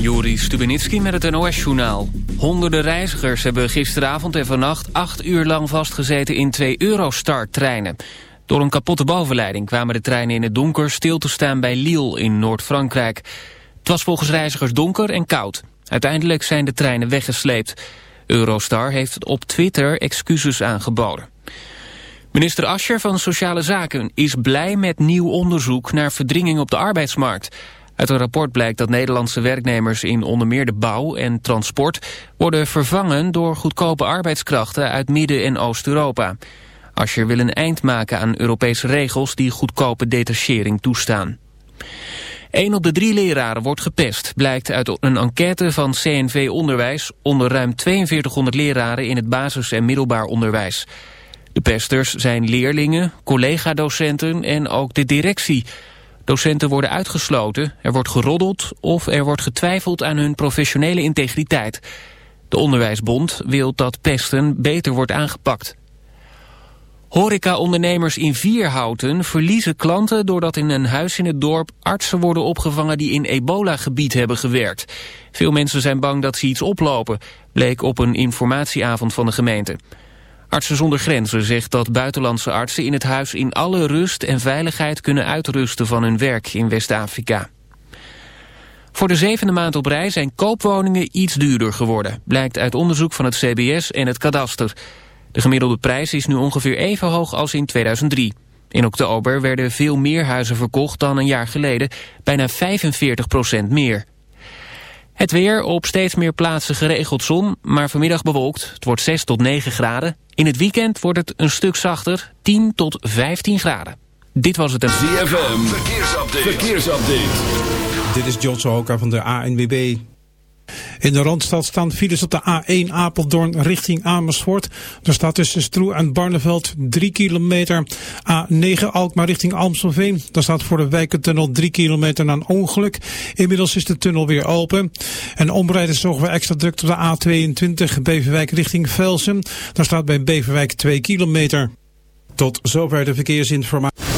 Juri Stubenitski met het NOS-journaal. Honderden reizigers hebben gisteravond en vannacht acht uur lang vastgezeten in twee Eurostar-treinen. Door een kapotte bovenleiding kwamen de treinen in het donker stil te staan bij Lille in Noord-Frankrijk. Het was volgens reizigers donker en koud. Uiteindelijk zijn de treinen weggesleept. Eurostar heeft op Twitter excuses aangeboden. Minister Ascher van Sociale Zaken is blij met nieuw onderzoek naar verdringing op de arbeidsmarkt. Uit een rapport blijkt dat Nederlandse werknemers in onder meer de bouw en transport worden vervangen door goedkope arbeidskrachten uit Midden- en Oost-Europa. Ascher wil een eind maken aan Europese regels die goedkope detachering toestaan. Een op de drie leraren wordt gepest, blijkt uit een enquête van CNV Onderwijs onder ruim 4200 leraren in het basis- en middelbaar onderwijs. De pesters zijn leerlingen, collega-docenten en ook de directie. Docenten worden uitgesloten, er wordt geroddeld of er wordt getwijfeld aan hun professionele integriteit. De Onderwijsbond wil dat pesten beter wordt aangepakt. Horeca-ondernemers in Vierhouten verliezen klanten doordat in een huis in het dorp artsen worden opgevangen die in ebola-gebied hebben gewerkt. Veel mensen zijn bang dat ze iets oplopen, bleek op een informatieavond van de gemeente. Artsen zonder Grenzen zegt dat buitenlandse artsen in het huis in alle rust en veiligheid kunnen uitrusten van hun werk in West-Afrika. Voor de zevende maand op rij zijn koopwoningen iets duurder geworden, blijkt uit onderzoek van het CBS en het kadaster. De gemiddelde prijs is nu ongeveer even hoog als in 2003. In oktober werden veel meer huizen verkocht dan een jaar geleden, bijna 45% meer. Het weer op steeds meer plaatsen geregeld zon, maar vanmiddag bewolkt. Het wordt 6 tot 9 graden. In het weekend wordt het een stuk zachter, 10 tot 15 graden. Dit was het... ZFM, verkeersupdate. verkeersupdate. Dit is John Sohoka van de ANWB. In de Randstad staan files op de A1 Apeldoorn richting Amersfoort. Er staat tussen Stroe en Barneveld 3 kilometer. A9 Alkmaar richting Amstelveen. Daar staat voor de Wijkentunnel 3 kilometer na een ongeluk. Inmiddels is de tunnel weer open. En omrijden zorgen we extra druk op de A22 Beverwijk richting Velsen. Daar staat bij Beverwijk 2 kilometer. Tot zover de verkeersinformatie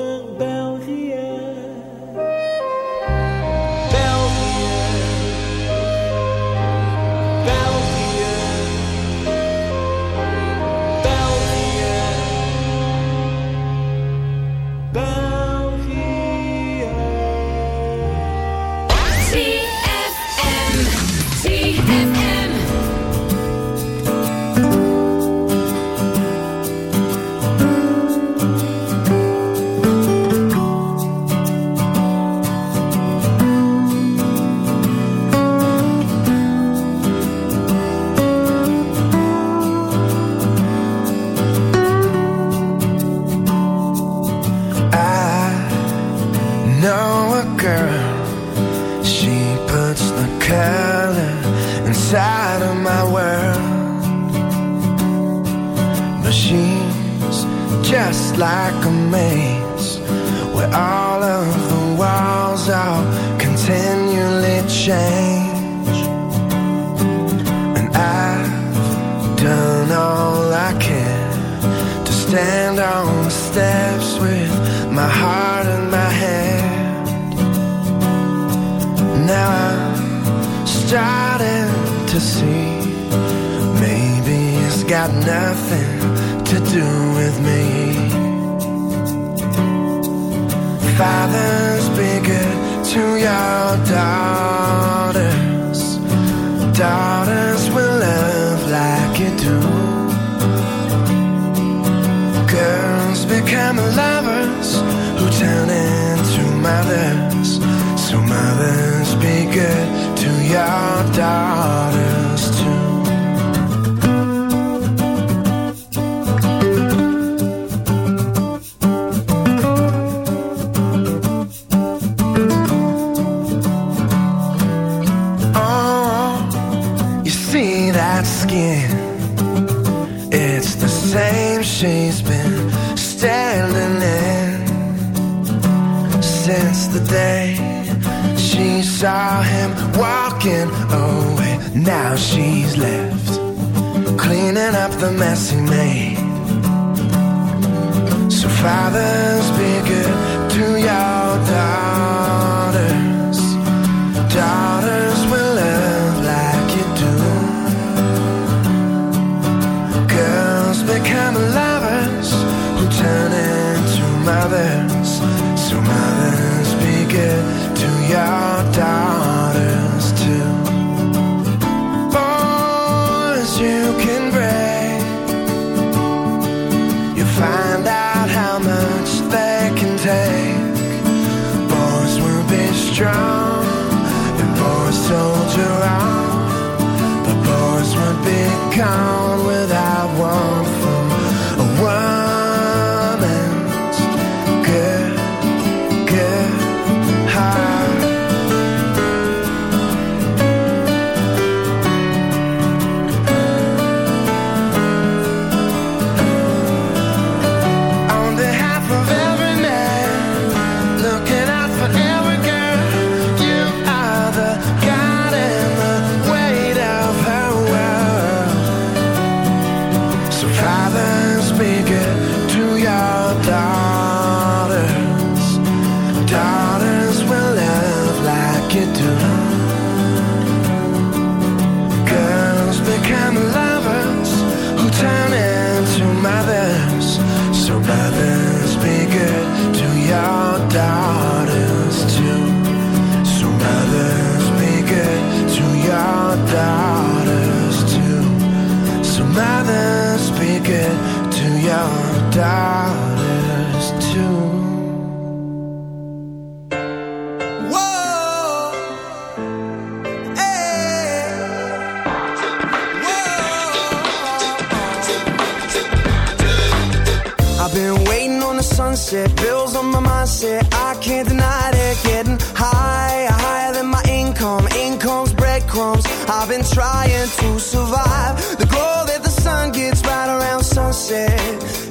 cleaning up the mess he made. So fathers, be good to your daughters. Bills on my mindset. I can't deny it, getting higher, higher than my income. Income's breadcrumbs. I've been trying to survive. The glow that the sun gets right around sunset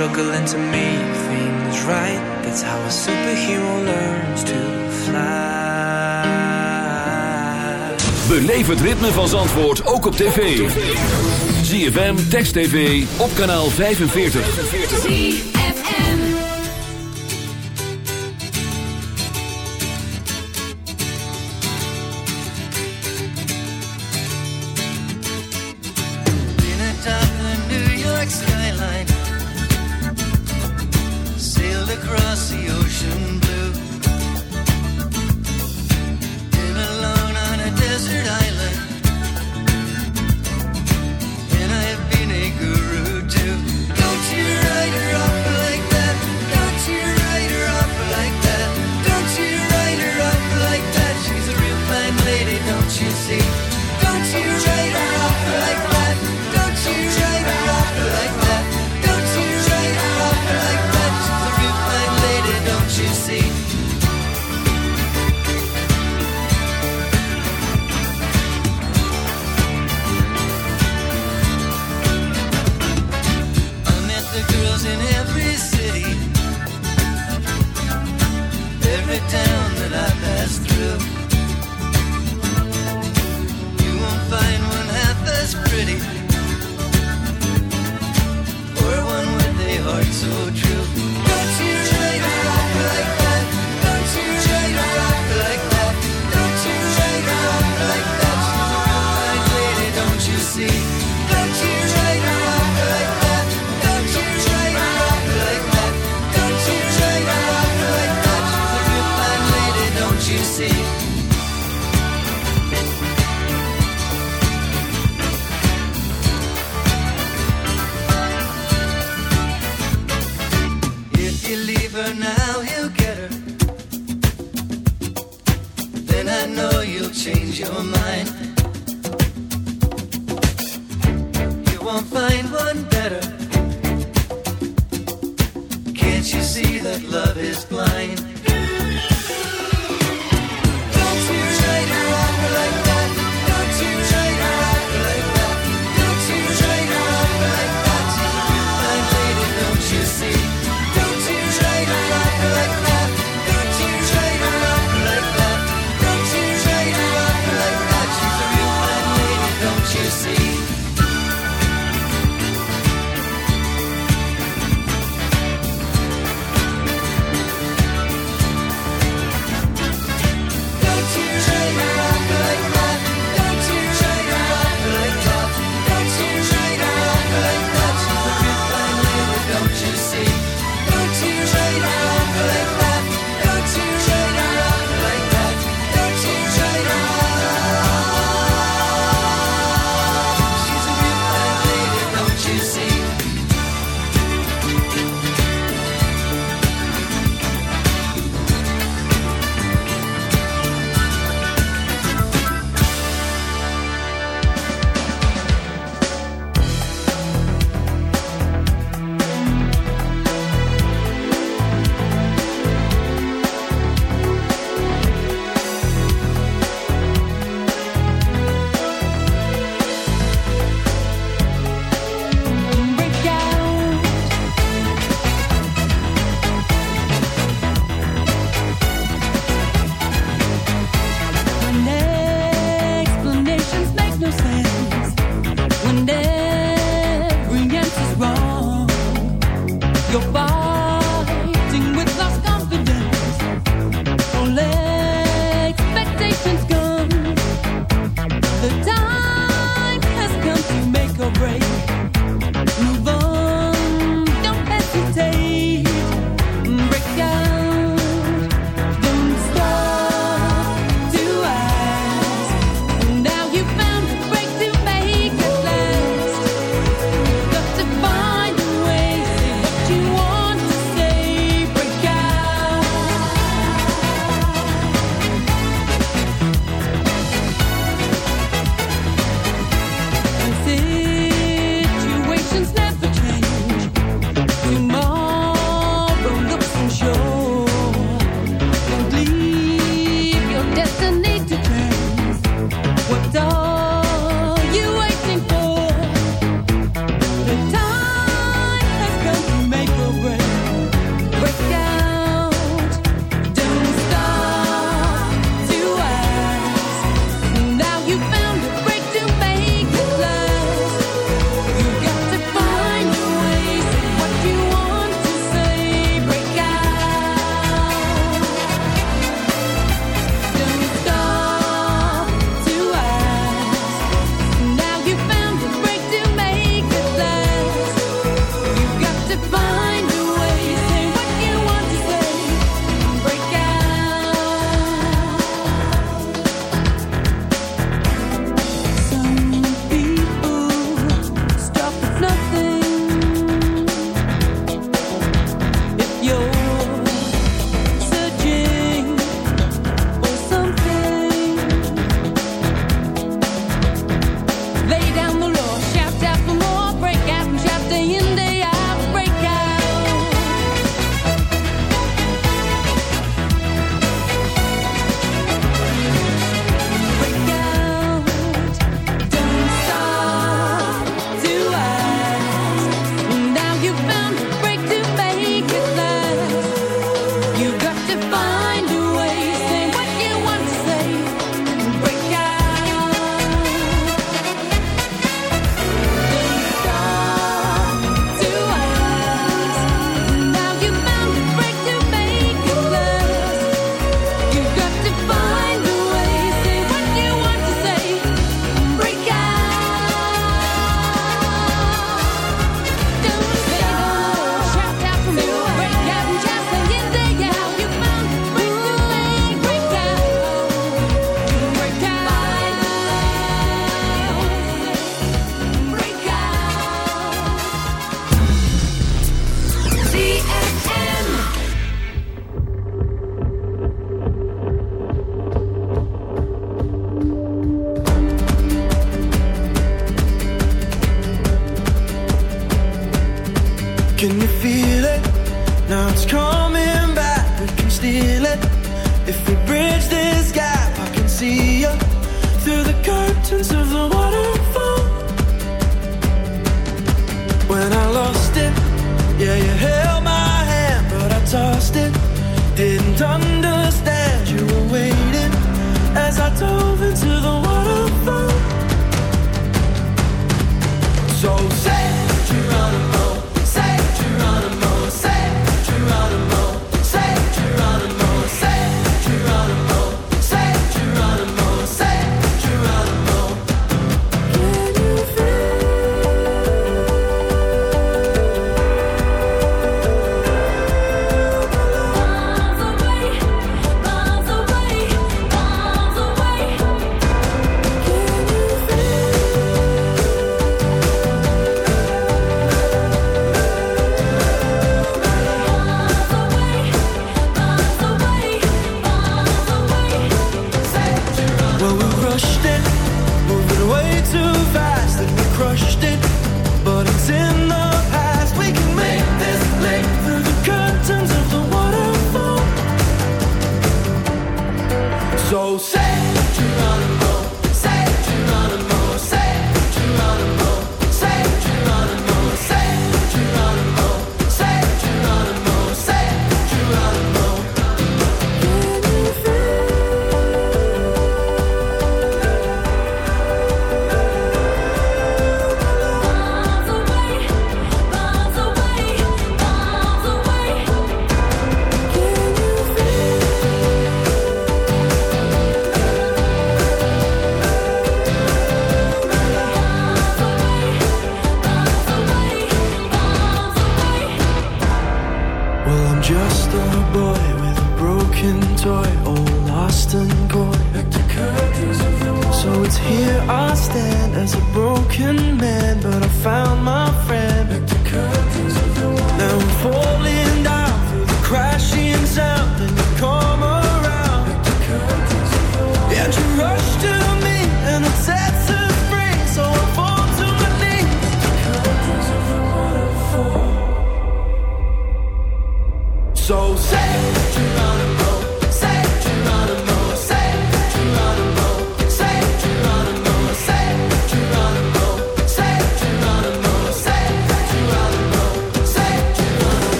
struggling to make things right. That's how a superhero learns to fly. Beleef het ritme van Zandvoort ook op tv. ZFM Text TV op kanaal 45.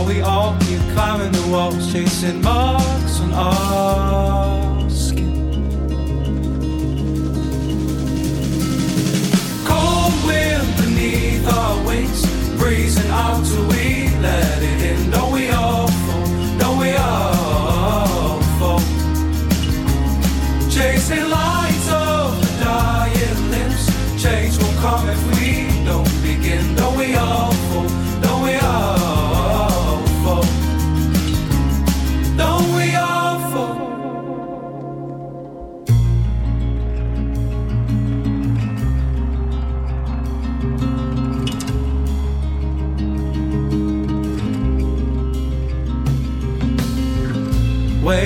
While we all keep climbing the walls, chasing marks on our skin. Cold wind beneath our wings, breezing out till we let it in. Don't we all fall? Don't we all fall? Chasing lights of the dying limbs. Change will come if we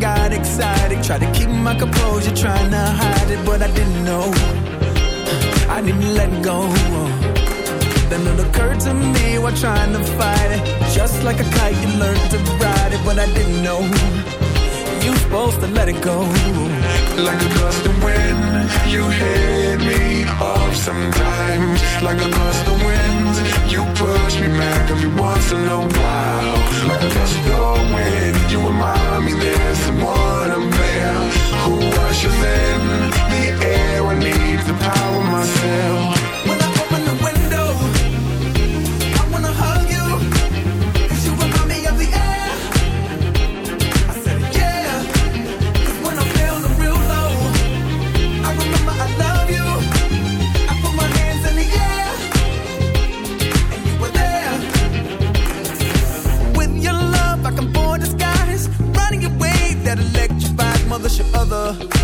got excited. Tried to keep my composure, trying to hide it, but I didn't know. I didn't let go. Then it occurred to me while trying to fight it. Just like a kite, you learned to ride it, but I didn't know. You supposed to let it go. Like a gust of wind, you hit me off sometimes. Like a gust of wind you push me back every once in a while. Like a gust of wind You remind me there's someone I'm there Who I in The air I need to power myself. other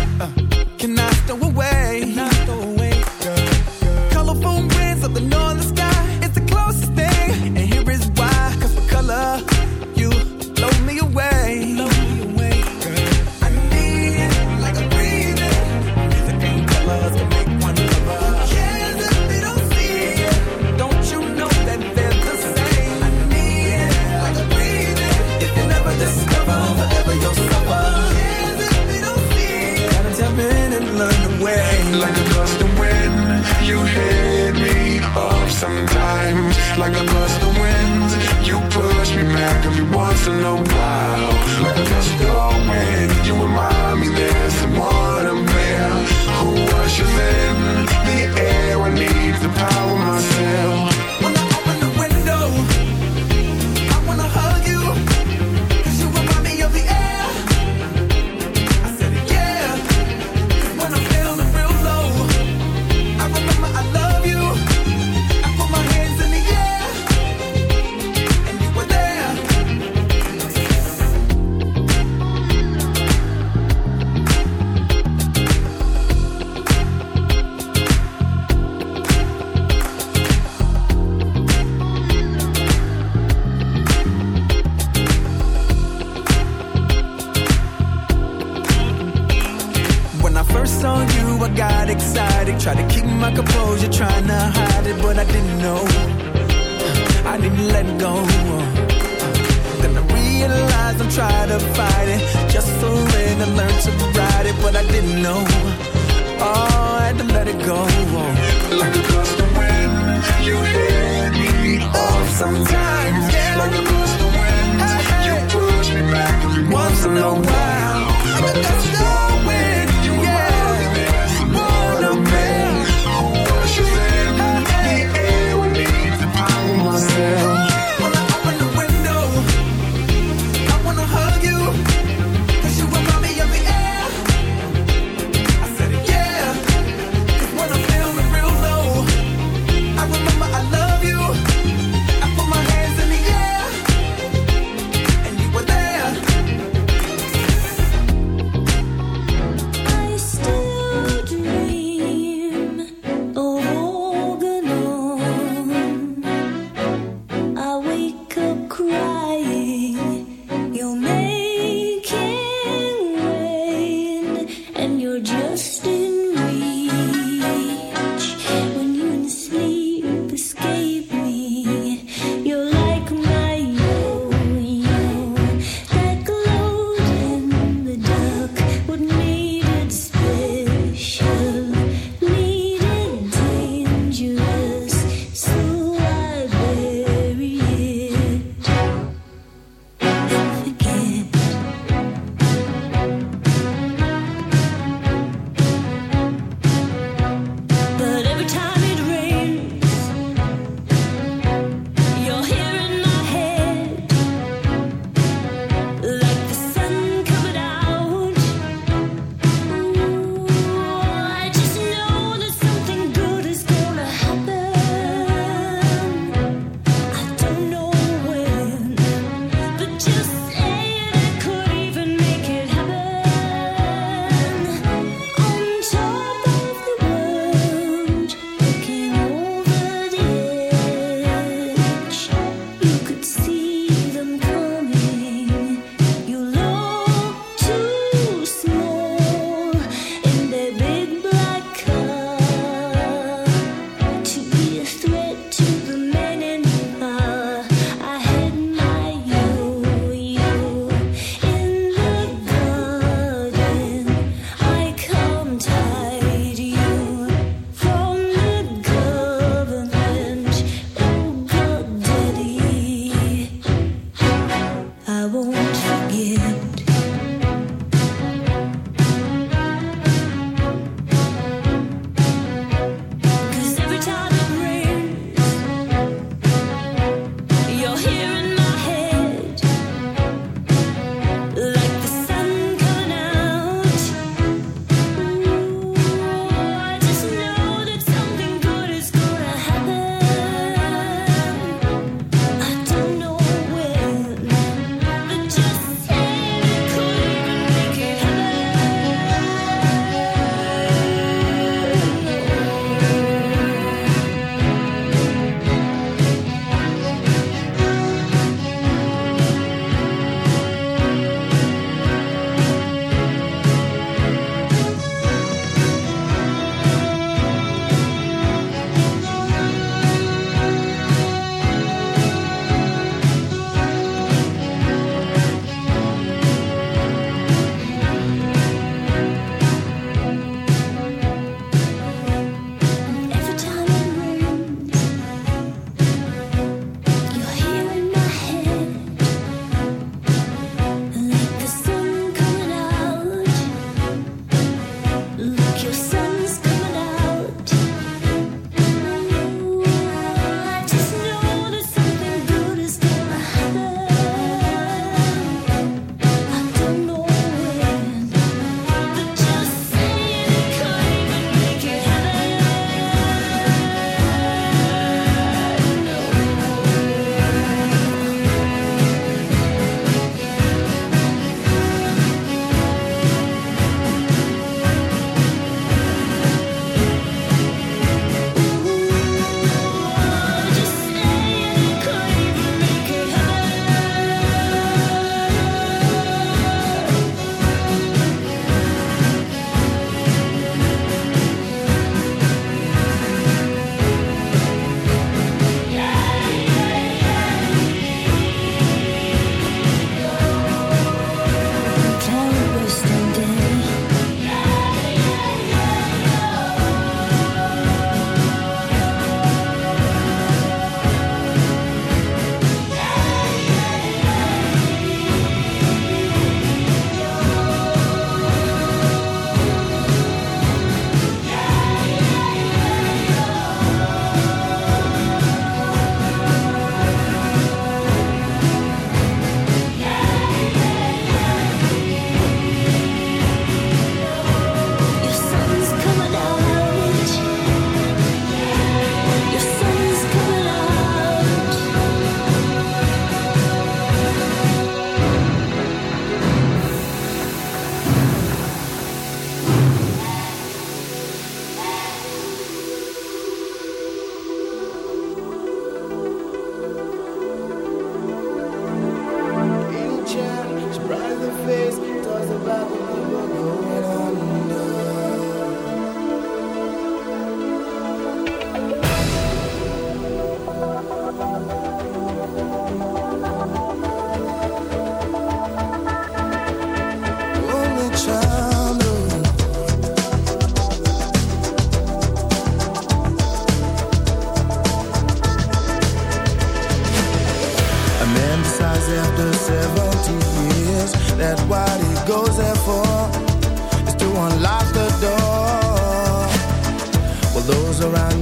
wake up.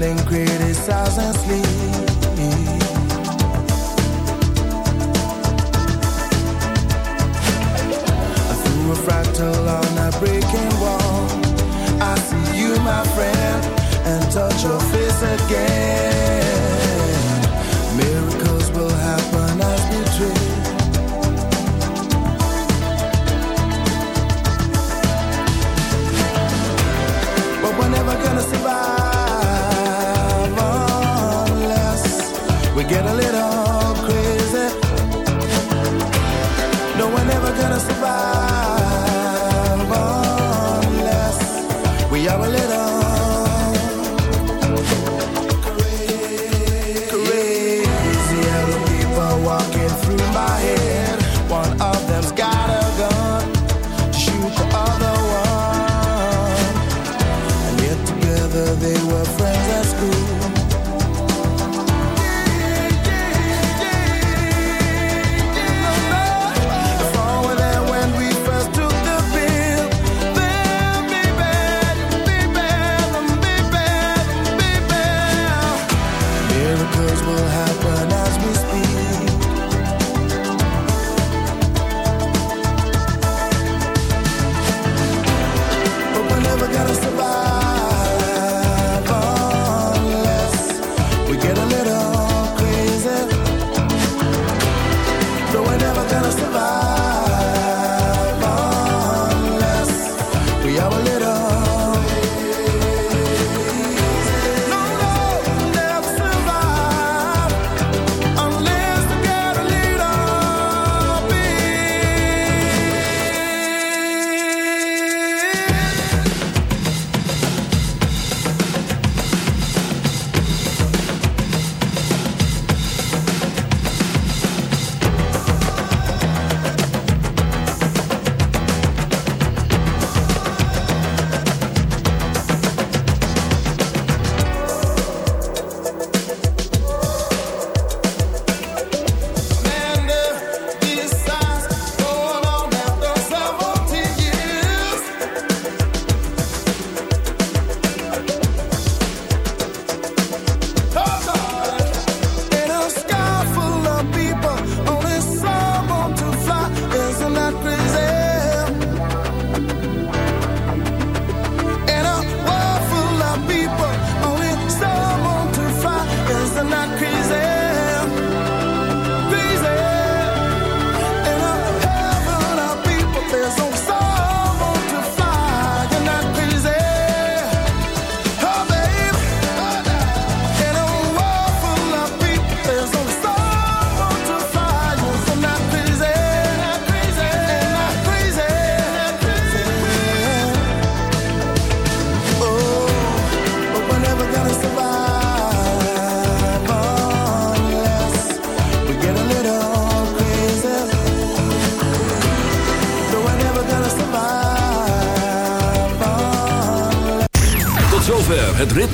and criticize and sleep.